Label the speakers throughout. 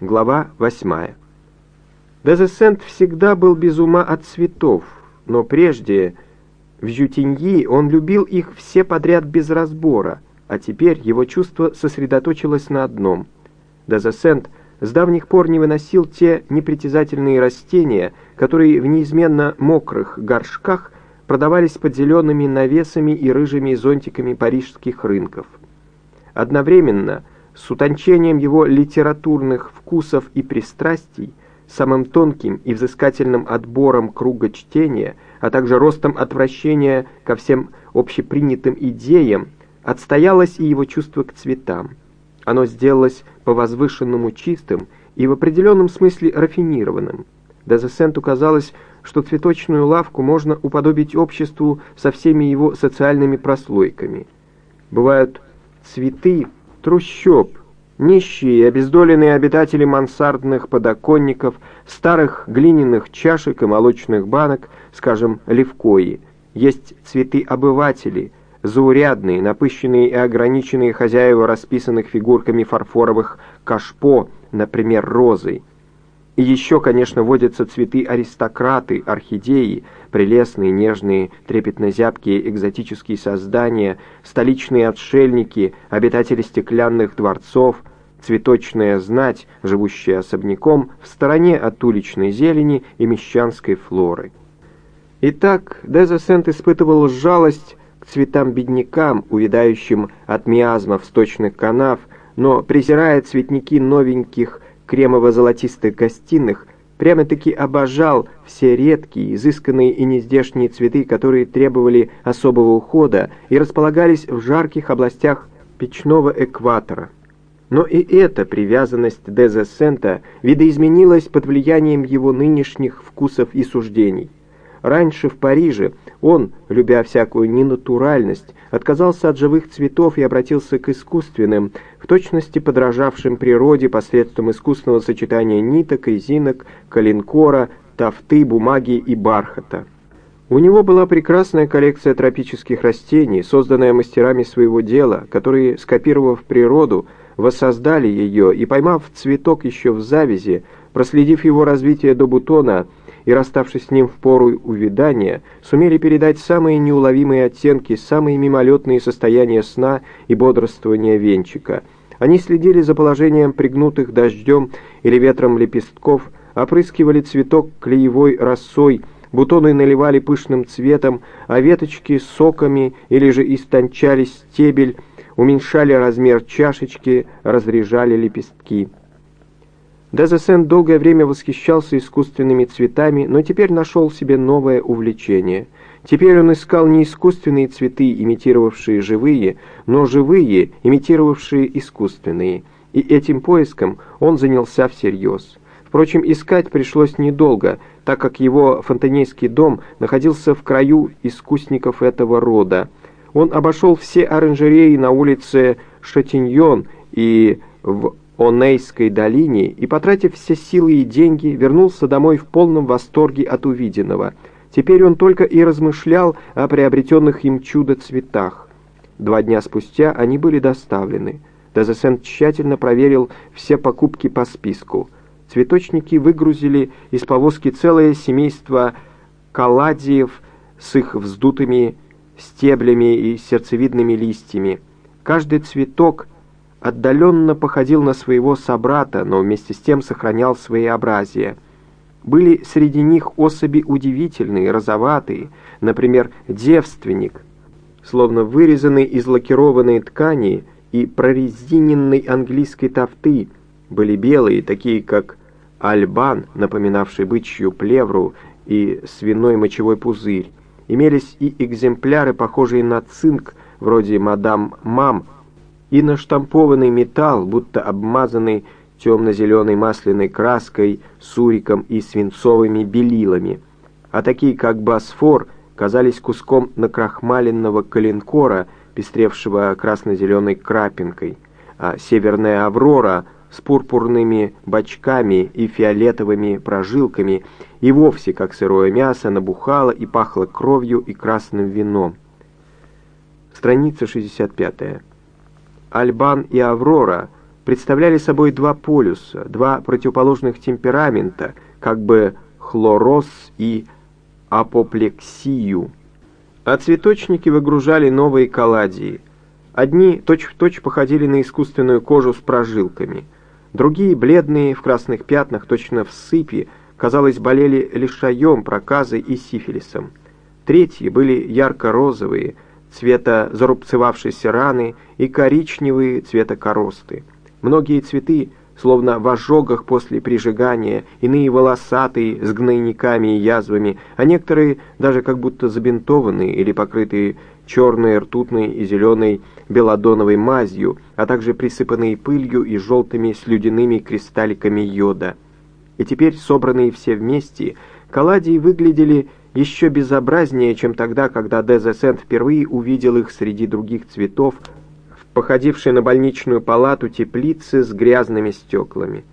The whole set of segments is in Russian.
Speaker 1: Глава 8. Дезесент всегда был без ума от цветов, но прежде в Жютиньи он любил их все подряд без разбора, а теперь его чувство сосредоточилось на одном. Дезесент с давних пор не выносил те непритязательные растения, которые в неизменно мокрых горшках продавались под зелеными навесами и рыжими зонтиками парижских рынков. Одновременно с утончением его литературных вкусов и пристрастий, самым тонким и взыскательным отбором круга чтения, а также ростом отвращения ко всем общепринятым идеям, отстоялось и его чувство к цветам. Оно сделалось по-возвышенному чистым и в определенном смысле рафинированным. Дезесенту казалось, что цветочную лавку можно уподобить обществу со всеми его социальными прослойками. Бывают цветы, трущоб, нищие и обездоленные обитатели мансардных подоконников, старых глиняных чашек и молочных банок, скажем, левкои. Есть цветы-обыватели, заурядные, напыщенные и ограниченные хозяева расписанных фигурками фарфоровых кашпо, например, розой. И еще, конечно, водятся цветы-аристократы, орхидеи, прелестные, нежные, трепетно-зябкие экзотические создания, столичные отшельники, обитатели стеклянных дворцов, цветочная знать, живущая особняком в стороне от уличной зелени и мещанской флоры. Итак, Дезесент испытывал жалость к цветам-беднякам, увядающим от миазмов сточных канав, но, презирая цветники новеньких кремово-золотистых гостиных, прямо-таки обожал все редкие, изысканные и нездешние цветы, которые требовали особого ухода и располагались в жарких областях печного экватора. Но и эта привязанность Дезесента видоизменилась под влиянием его нынешних вкусов и суждений. Раньше в Париже он, любя всякую ненатуральность, отказался от живых цветов и обратился к искусственным, в точности подражавшим природе посредством искусственного сочетания ниток, резинок, калинкора, тафты, бумаги и бархата. У него была прекрасная коллекция тропических растений, созданная мастерами своего дела, которые, скопировав природу, воссоздали ее и, поймав цветок еще в завязи, проследив его развитие до бутона – и, расставшись с ним в пору увядания, сумели передать самые неуловимые оттенки, самые мимолетные состояния сна и бодрствования венчика. Они следили за положением пригнутых дождем или ветром лепестков, опрыскивали цветок клеевой росой, бутоны наливали пышным цветом, а веточки соками или же истончали стебель, уменьшали размер чашечки, разряжали лепестки. Дезесен долгое время восхищался искусственными цветами, но теперь нашел себе новое увлечение. Теперь он искал не искусственные цветы, имитировавшие живые, но живые, имитировавшие искусственные. И этим поиском он занялся всерьез. Впрочем, искать пришлось недолго, так как его фонтанейский дом находился в краю искусников этого рода. Он обошел все оранжереи на улице Шатиньон и в Онейской долине и, потратив все силы и деньги, вернулся домой в полном восторге от увиденного. Теперь он только и размышлял о приобретенных им чудо-цветах. Два дня спустя они были доставлены. Дезесент тщательно проверил все покупки по списку. Цветочники выгрузили из повозки целое семейство каладиев с их вздутыми стеблями и сердцевидными листьями. Каждый цветок отдаленно походил на своего собрата, но вместе с тем сохранял своеобразие. Были среди них особи удивительные, розоватые, например, девственник, словно вырезанный из лакированной ткани и прорезиненной английской тафты, были белые, такие как альбан, напоминавший бычью плевру и свиной мочевой пузырь. Имелись и экземпляры, похожие на цинк, вроде мадам Мам, и наштампованный металл, будто обмазанный темно-зеленой масляной краской, суриком и свинцовыми белилами, а такие, как Босфор, казались куском накрахмаленного коленкора, пестревшего красно-зеленой крапинкой, а северная Аврора с пурпурными бочками и фиолетовыми прожилками и вовсе, как сырое мясо, набухала и пахла кровью и красным вином. Страница 65. Альбан и Аврора представляли собой два полюса, два противоположных темперамента, как бы хлороз и апоплексию. А цветочники выгружали новые каладии. Одни точь-в-точь точь походили на искусственную кожу с прожилками, другие, бледные, в красных пятнах, точно в сыпи, казалось, болели лишаем, проказой и сифилисом. Третьи были ярко-розовые, цвета зарубцевавшейся раны, и коричневые цвета коросты. Многие цветы, словно в ожогах после прижигания, иные волосатые, с гнойниками и язвами, а некоторые даже как будто забинтованные или покрытые черной ртутной и зеленой белодоновой мазью, а также присыпанные пылью и желтыми слюдяными кристалликами йода. И теперь, собранные все вместе, каладии выглядели еще безобразнее, чем тогда, когда Дезесент впервые увидел их среди других цветов, походившей на больничную палату теплицы с грязными стеклами.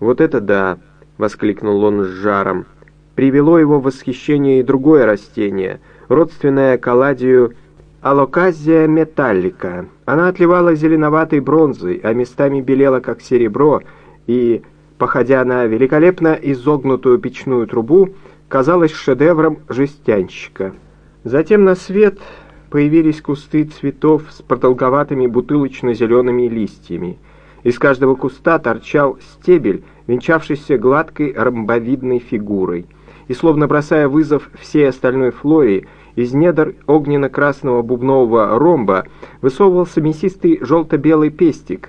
Speaker 1: «Вот это да!» — воскликнул он с жаром. Привело его в восхищение и другое растение, родственное каладию алоказия металлика. Она отливала зеленоватой бронзой, а местами белела как серебро, и, походя на великолепно изогнутую печную трубу, казалась шедевром жестянщика. Затем на свет появились кусты цветов с продолговатыми бутылочно-зелеными листьями. Из каждого куста торчал стебель, венчавшийся гладкой ромбовидной фигурой. И, словно бросая вызов всей остальной флоре, из недр огненно-красного бубнового ромба высовывался мясистый желто-белый пестик,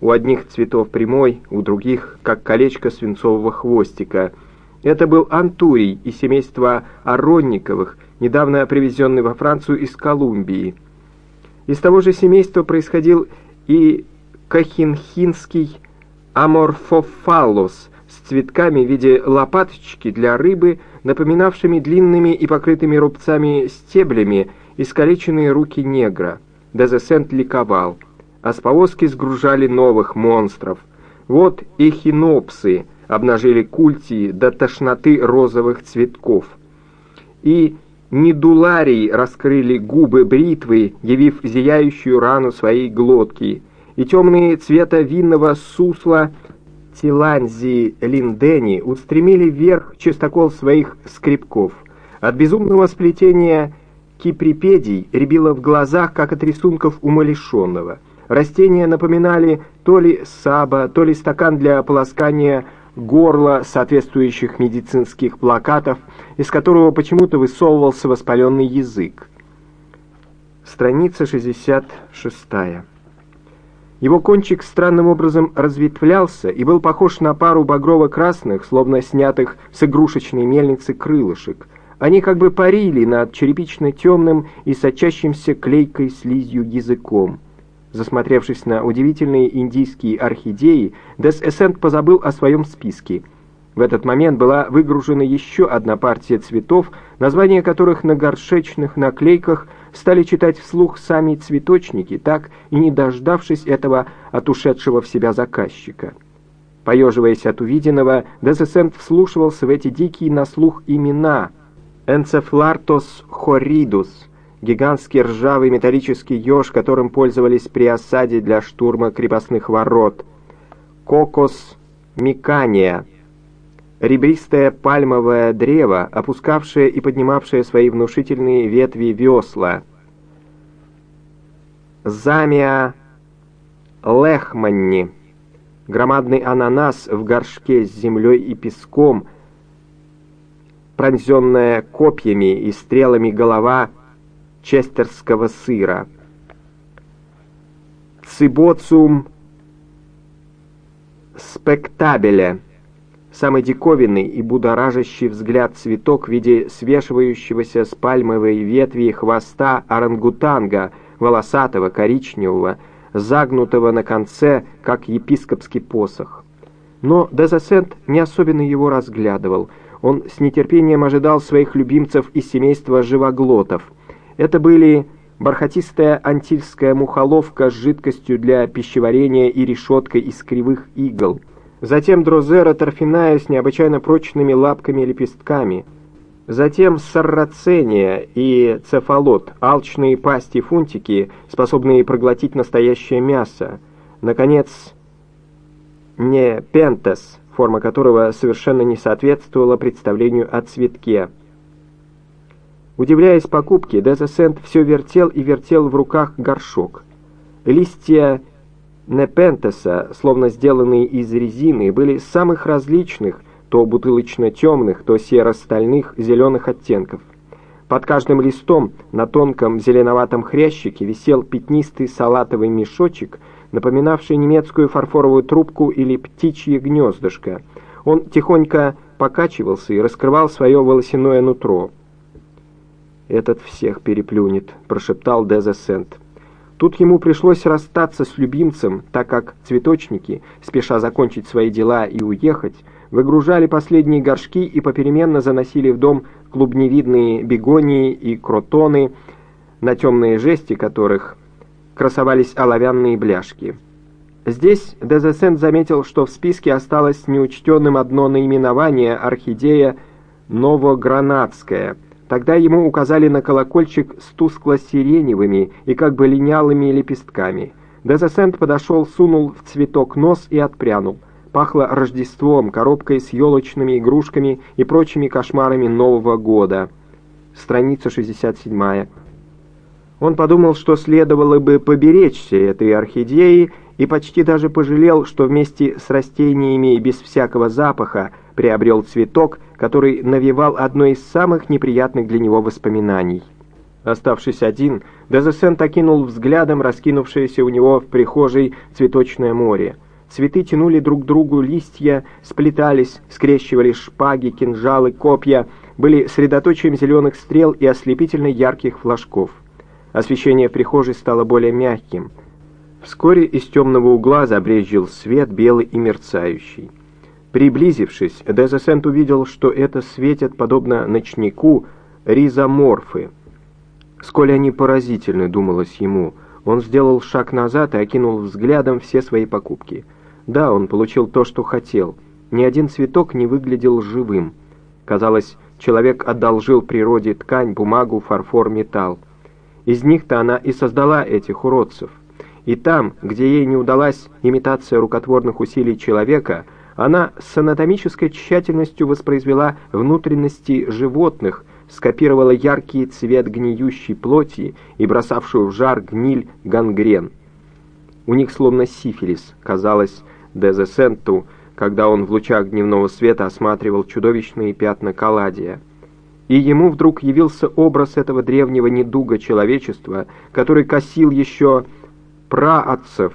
Speaker 1: у одних цветов прямой, у других, как колечко свинцового хвостика. Это был антурий из семейства оронниковых, недавно привезенный во Францию из Колумбии. Из того же семейства происходил и кахинхинский аморфофаллос с цветками в виде лопаточки для рыбы, напоминавшими длинными и покрытыми рубцами стеблями искалеченные руки негра. Дезесент ликовал, а с повозки сгружали новых монстров. Вот эхинопсы обнажили культии до тошноты розовых цветков. И Недуларий раскрыли губы бритвы, явив зияющую рану своей глотки, и темные цвета винного сусла Тиланзи Линдени устремили вверх чистокол своих скребков. От безумного сплетения киприпедий рябило в глазах, как от рисунков умалишенного. Растения напоминали то ли саба, то ли стакан для полоскания горла соответствующих медицинских плакатов, из которого почему-то высовывался воспаленный язык. Страница 66. Его кончик странным образом разветвлялся и был похож на пару багрово-красных, словно снятых с игрушечной мельницы крылышек. Они как бы парили над черепично-темным и сочащимся клейкой слизью языком. Засмотревшись на удивительные индийские орхидеи, Дес Эссент позабыл о своем списке. В этот момент была выгружена еще одна партия цветов, названия которых на горшечных наклейках стали читать вслух сами цветочники, так и не дождавшись этого от ушедшего в себя заказчика. Поеживаясь от увиденного, Дезесент вслушивался в эти дикие на слух имена «Энцефлартос хоридус», гигантский ржавый металлический еж, которым пользовались при осаде для штурма крепостных ворот, кокос микания, ребристое пальмовое древо, опускавшее и поднимавшее свои внушительные ветви весла, замия лехманни, громадный ананас в горшке с землей и песком, пронзенная копьями и стрелами голова — честерского сыра. Цибоциум спектабеля самый диковинный и будоражащий взгляд цветок в виде свешивающегося с пальмовой ветви хвоста орангутанга, волосатого, коричневого, загнутого на конце, как епископский посох. Но Дезасент не особенно его разглядывал. Он с нетерпением ожидал своих любимцев из семейства живоглотов — это были бархатистая антильская мухоловка с жидкостью для пищеварения и решеткой из кривых игл. Затем дрозера торфяная с необычайно прочными лапками и лепестками. Затем саррацения и цефалот, алчные пасти фунтики, способные проглотить настоящее мясо. Наконец, не пентес, форма которого совершенно не соответствовала представлению о цветке. Удивляясь покупке, Дезесент все вертел и вертел в руках горшок. Листья непентеса, словно сделанные из резины, были самых различных, то бутылочно-темных, то серо-стальных, зеленых оттенков. Под каждым листом на тонком зеленоватом хрящике висел пятнистый салатовый мешочек, напоминавший немецкую фарфоровую трубку или птичье гнездышко. Он тихонько покачивался и раскрывал свое волосяное нутро. «Этот всех переплюнет», — прошептал Дезесент. Тут ему пришлось расстаться с любимцем, так как цветочники, спеша закончить свои дела и уехать, выгружали последние горшки и попеременно заносили в дом клубневидные бегонии и кротоны, на темные жести которых красовались оловянные бляшки. Здесь Дезесент заметил, что в списке осталось неучтенным одно наименование орхидея «Новогранадская», Тогда ему указали на колокольчик с тускло-сиреневыми и как бы линялыми лепестками. Дезесент подошел, сунул в цветок нос и отпрянул. Пахло Рождеством, коробкой с елочными игрушками и прочими кошмарами Нового года. Страница 67. Он подумал, что следовало бы поберечься этой орхидеи и почти даже пожалел, что вместе с растениями без всякого запаха приобрел цветок, который навевал одно из самых неприятных для него воспоминаний. Оставшись один, Дезесент окинул взглядом раскинувшееся у него в прихожей цветочное море. Цветы тянули друг другу листья, сплетались, скрещивали шпаги, кинжалы, копья, были средоточием зеленых стрел и ослепительно ярких флажков. Освещение в прихожей стало более мягким. Вскоре из темного угла забрезжил свет белый и мерцающий. Приблизившись, Дезесент увидел, что это светят, подобно ночнику, ризоморфы. Сколь они поразительны, думалось ему. Он сделал шаг назад и окинул взглядом все свои покупки. Да, он получил то, что хотел. Ни один цветок не выглядел живым. Казалось, человек одолжил природе ткань, бумагу, фарфор, металл. Из них-то она и создала этих уродцев. И там, где ей не удалась имитация рукотворных усилий человека – она с анатомической тщательностью воспроизвела внутренности животных, скопировала яркий цвет гниющей плоти и бросавшую в жар гниль гангрен. У них словно сифилис, казалось Дезесенту, когда он в лучах дневного света осматривал чудовищные пятна каладия. И ему вдруг явился образ этого древнего недуга человечества, который косил еще праотцев,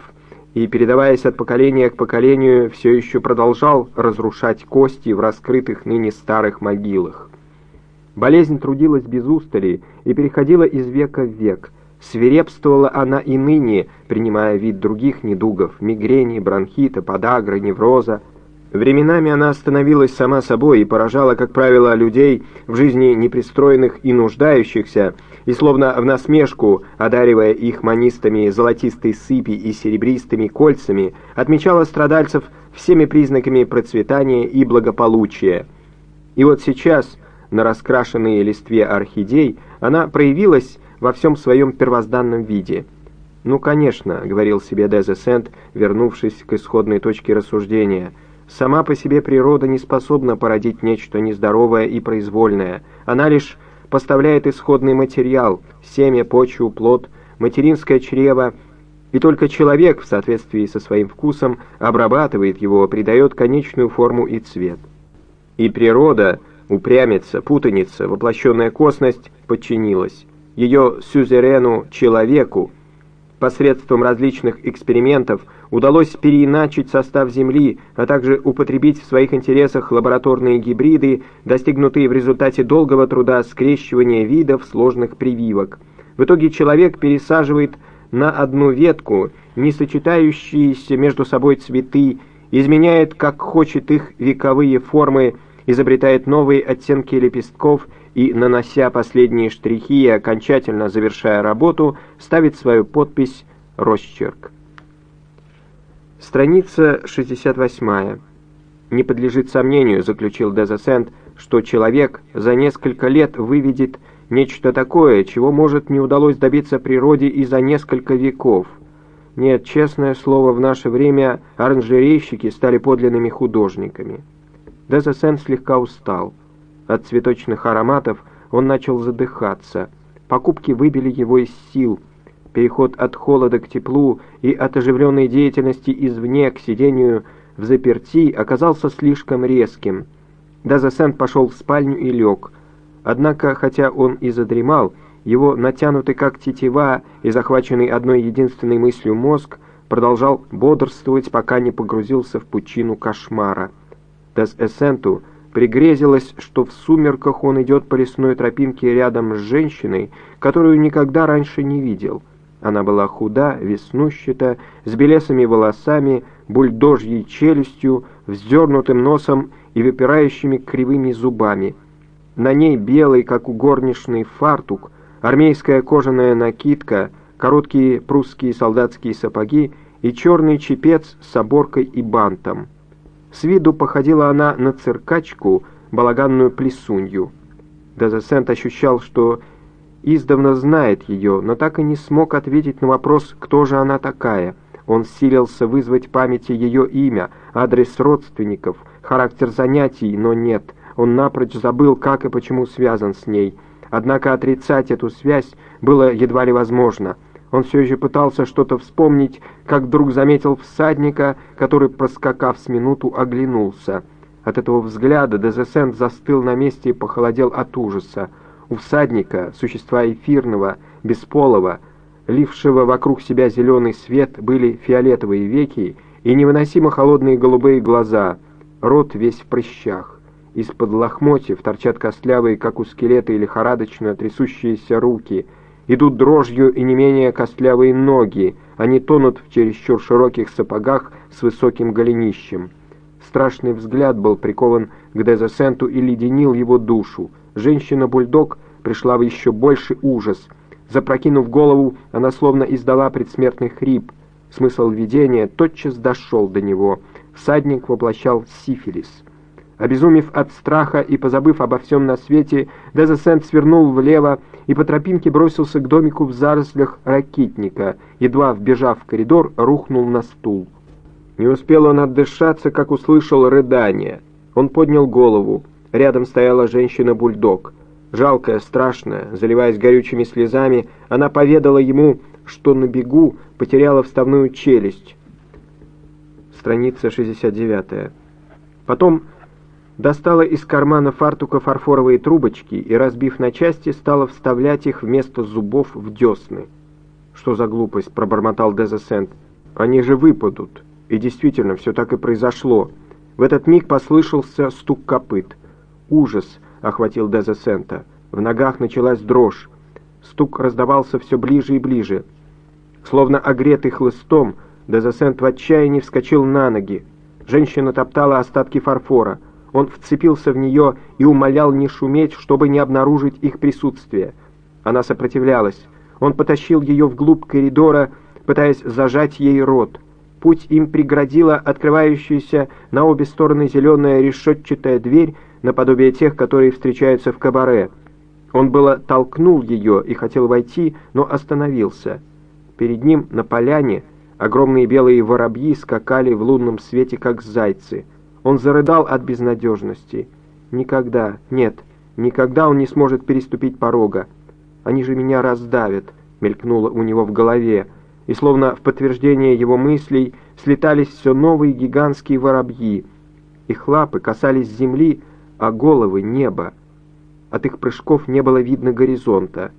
Speaker 1: и, передаваясь от поколения к поколению, все еще продолжал разрушать кости в раскрытых ныне старых могилах. Болезнь трудилась без устали и переходила из века в век. Свирепствовала она и ныне, принимая вид других недугов – мигрени, бронхита, подагры, невроза – Временами она становилась сама собой и поражала, как правило, людей в жизни непристроенных и нуждающихся, и словно в насмешку, одаривая их манистами золотистой сыпи и серебристыми кольцами, отмечала страдальцев всеми признаками процветания и благополучия. И вот сейчас, на раскрашенной листве орхидей, она проявилась во всем своем первозданном виде. «Ну, конечно», — говорил себе Дезесент, вернувшись к исходной точке рассуждения — Сама по себе природа не способна породить нечто нездоровое и произвольное. Она лишь поставляет исходный материал – семя, почву, плод, материнское чрево, и только человек в соответствии со своим вкусом обрабатывает его, придает конечную форму и цвет. И природа, упрямится, путаница, воплощенная косность подчинилась. Ее сюзерену человеку посредством различных экспериментов – удалось переиначить состав Земли, а также употребить в своих интересах лабораторные гибриды, достигнутые в результате долгого труда скрещивания видов сложных прививок. В итоге человек пересаживает на одну ветку не сочетающиеся между собой цветы, изменяет, как хочет их вековые формы, изобретает новые оттенки лепестков и, нанося последние штрихи и окончательно завершая работу, ставит свою подпись «Росчерк». Страница 68. Не подлежит сомнению, заключил Дезесент, что человек за несколько лет выведет нечто такое, чего, может, не удалось добиться природе и за несколько веков. Нет, честное слово, в наше время оранжерейщики стали подлинными художниками. Дезесен слегка устал. От цветочных ароматов он начал задыхаться. Покупки выбили его из сил. Переход от холода к теплу и от оживленной деятельности извне к сидению в заперти оказался слишком резким. Дезесен пошел в спальню и лег. Однако, хотя он и задремал, его натянутый как тетива и захваченный одной единственной мыслью мозг продолжал бодрствовать, пока не погрузился в пучину кошмара. Дес Эссенту пригрезилось, что в сумерках он идет по лесной тропинке рядом с женщиной, которую никогда раньше не видел. Она была худа, веснущата, с белесыми волосами, бульдожьей челюстью, вздернутым носом и выпирающими кривыми зубами. На ней белый, как у горничной, фартук, армейская кожаная накидка, короткие прусские солдатские сапоги и черный чепец с оборкой и бантом. С виду походила она на циркачку, балаганную плесунью. Дезесент ощущал, что издавна знает ее, но так и не смог ответить на вопрос, кто же она такая. Он силился вызвать памяти ее имя, адрес родственников, характер занятий, но нет. Он напрочь забыл, как и почему связан с ней. Однако отрицать эту связь было едва ли возможно. Он все еще пытался что-то вспомнить, как вдруг заметил всадника, который, проскакав с минуту, оглянулся. От этого взгляда Дезесент застыл на месте и похолодел от ужаса. У всадника, существа эфирного, бесполого, лившего вокруг себя зеленый свет, были фиолетовые веки и невыносимо холодные голубые глаза, рот весь в прыщах. Из-под лохмотьев торчат костлявые, как у скелета, и лихорадочно трясущиеся руки. Идут дрожью и не менее костлявые ноги. Они тонут в чересчур широких сапогах с высоким голенищем. Страшный взгляд был прикован к Дезесенту и леденил его душу. Женщина-бульдог пришла в еще больший ужас. Запрокинув голову, она словно издала предсмертный хрип. Смысл видения тотчас дошел до него. Всадник воплощал сифилис. Обезумев от страха и позабыв обо всем на свете, Дезесент свернул влево и по тропинке бросился к домику в зарослях ракитника, едва вбежав в коридор, рухнул на стул. Не успел он отдышаться, как услышал рыдание. Он поднял голову. Рядом стояла женщина-бульдог. Жалкая, страшная, заливаясь горючими слезами, она поведала ему, что на бегу потеряла вставную челюсть. Страница 69. Потом достала из кармана фартука фарфоровые трубочки и, разбив на части, стала вставлять их вместо зубов в десны. «Что за глупость?» — пробормотал Дезесент. «Они же выпадут». И действительно, все так и произошло. В этот миг послышался стук копыт. Ужас охватил Дезесента. В ногах началась дрожь. Стук раздавался все ближе и ближе. Словно огретый хлыстом, Дезесент в отчаянии вскочил на ноги. Женщина топтала остатки фарфора — он вцепился в нее и умолял не шуметь, чтобы не обнаружить их присутствие. Она сопротивлялась. Он потащил ее вглубь коридора, пытаясь зажать ей рот. Путь им преградила открывающаяся на обе стороны зеленая решетчатая дверь, наподобие тех, которые встречаются в кабаре. Он было толкнул ее и хотел войти, но остановился. Перед ним на поляне огромные белые воробьи скакали в лунном свете, как зайцы — он зарыдал от безнадежности. Никогда, нет, никогда он не сможет переступить порога. Они же меня раздавят, мелькнуло у него в голове, и словно в подтверждение его мыслей слетались все новые гигантские воробьи. Их лапы касались земли, а головы — неба. От их прыжков не было видно горизонта.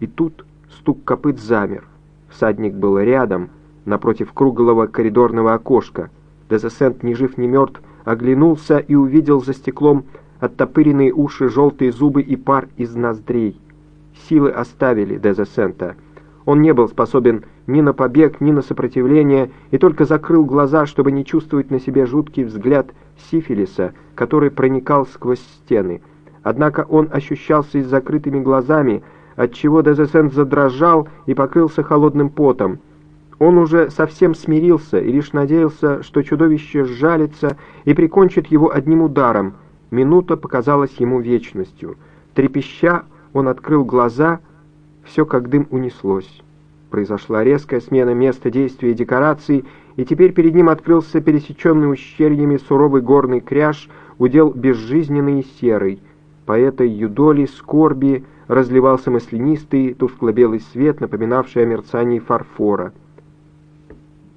Speaker 1: И тут стук копыт замер. Всадник был рядом, напротив круглого коридорного окошка. Дезесент, ни жив, ни мертв, оглянулся и увидел за стеклом оттопыренные уши, желтые зубы и пар из ноздрей. Силы оставили Дезесента. Он не был способен ни на побег, ни на сопротивление, и только закрыл глаза, чтобы не чувствовать на себе жуткий взгляд сифилиса, который проникал сквозь стены. Однако он ощущался и с закрытыми глазами, отчего Дезесент задрожал и покрылся холодным потом. Он уже совсем смирился и лишь надеялся, что чудовище сжалится и прикончит его одним ударом. Минута показалась ему вечностью. Трепеща, он открыл глаза, все как дым унеслось. Произошла резкая смена места действия и декораций, и теперь перед ним открылся пересеченный ущельями суровый горный кряж, удел безжизненный и серый. По этой юдоли скорби разливался маслянистый, тускло-белый свет, напоминавший о мерцании фарфора.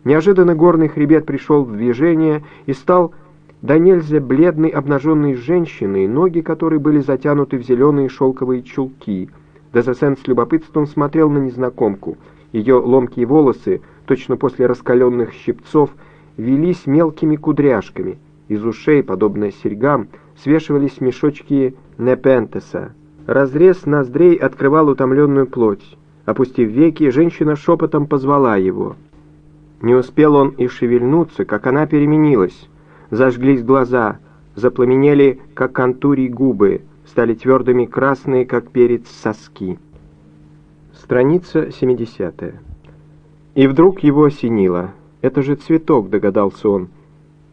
Speaker 1: Неожиданно горный хребет пришел в движение и стал до нельзя бледной обнаженной женщиной, ноги которой были затянуты в зеленые шелковые чулки. Дезесен с любопытством смотрел на незнакомку. Ее ломкие волосы, точно после раскаленных щипцов, велись мелкими кудряшками. Из ушей, подобно серьгам, свешивались мешочки непентеса. Разрез ноздрей открывал утомленную плоть. Опустив веки, женщина шепотом позвала его. Не успел он и шевельнуться, как она переменилась. Зажглись глаза, запламенели, как контурий губы, стали твердыми красные, как перец соски. Страница 70 И вдруг его осенило. «Это же цветок», — догадался он.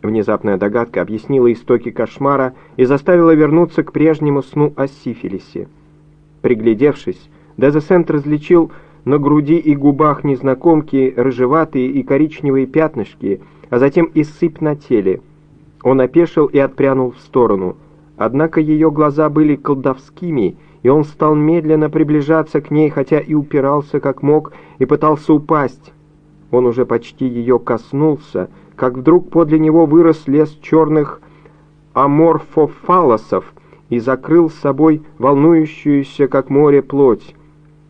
Speaker 1: Внезапная догадка объяснила истоки кошмара и заставила вернуться к прежнему сну о сифилисе. Приглядевшись, Дезесент различил на груди и губах незнакомки рыжеватые и коричневые пятнышки, а затем и сыпь на теле. Он опешил и отпрянул в сторону. Однако ее глаза были колдовскими, и он стал медленно приближаться к ней, хотя и упирался как мог, и пытался упасть. Он уже почти ее коснулся, как вдруг подле него вырос лес черных аморфофалосов и закрыл с собой волнующуюся, как море, плоть.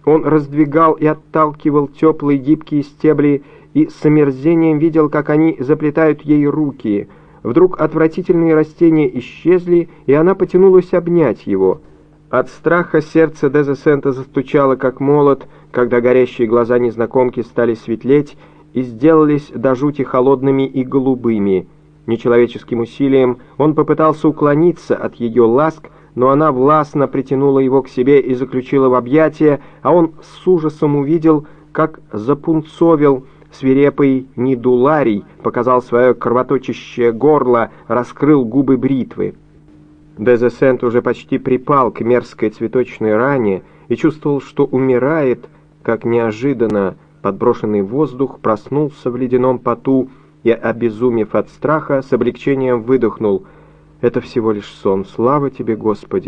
Speaker 1: Он раздвигал и отталкивал теплые гибкие стебли и с омерзением видел, как они заплетают ей руки. Вдруг отвратительные растения исчезли, и она потянулась обнять его. От страха сердце Дезесента застучало, как молот, когда горящие глаза незнакомки стали светлеть и сделались до жути холодными и голубыми. Нечеловеческим усилием он попытался уклониться от ее ласк, но она властно притянула его к себе и заключила в объятия, а он с ужасом увидел, как запунцовил свирепый недуларий, показал свое кровоточащее горло, раскрыл губы бритвы. Дезесент уже почти припал к мерзкой цветочной ране и чувствовал, что умирает, как неожиданно подброшенный воздух проснулся в ледяном поту и, обезумев от страха, с облегчением выдохнул — это всего лишь сон. Слава тебе, Господи!»